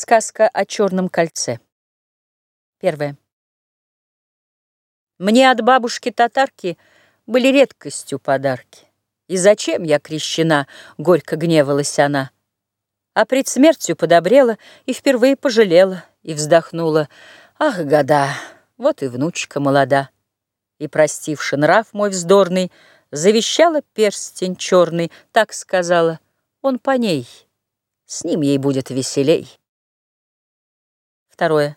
Сказка о черном кольце. Первое. Мне от бабушки-татарки были редкостью подарки. И зачем я крещена, горько гневалась она. А пред смертью подобрела и впервые пожалела, и вздохнула. Ах, года, вот и внучка молода. И, простивши нрав мой вздорный, завещала перстень черный, так сказала, он по ней, с ним ей будет веселей. Второе.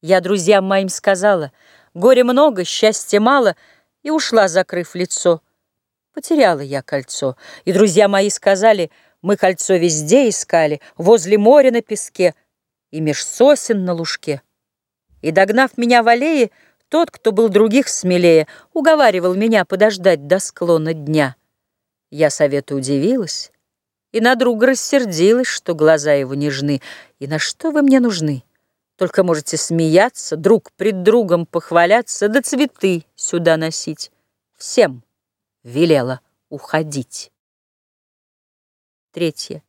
Я друзьям моим сказала, горе много, счастья мало, и ушла, закрыв лицо. Потеряла я кольцо, и друзья мои сказали, мы кольцо везде искали, возле моря на песке и меж сосен на лужке. И, догнав меня в аллее, тот, кто был других смелее, уговаривал меня подождать до склона дня. Я совету удивилась, и на друга рассердилась, что глаза его нежны. И на что вы мне нужны? Только можете смеяться, друг пред другом похваляться, да цветы сюда носить. Всем велела уходить. Третье.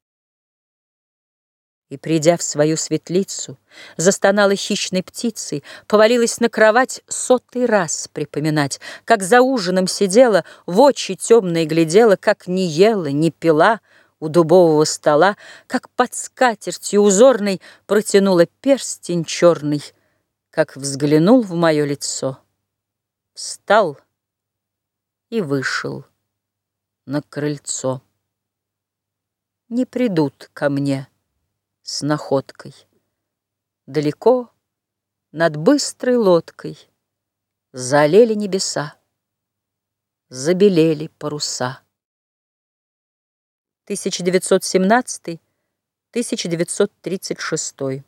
И, придя в свою светлицу, застонала хищной птицей, повалилась на кровать сотый раз припоминать, как за ужином сидела, в очи темные глядела, как не ела, не пила, у дубового стола, как под скатертью узорной протянула перстень черный, как взглянул в мое лицо, встал и вышел на крыльцо. Не придут ко мне с находкой. Далеко над быстрой лодкой Залили небеса, забелели паруса. 1917-1936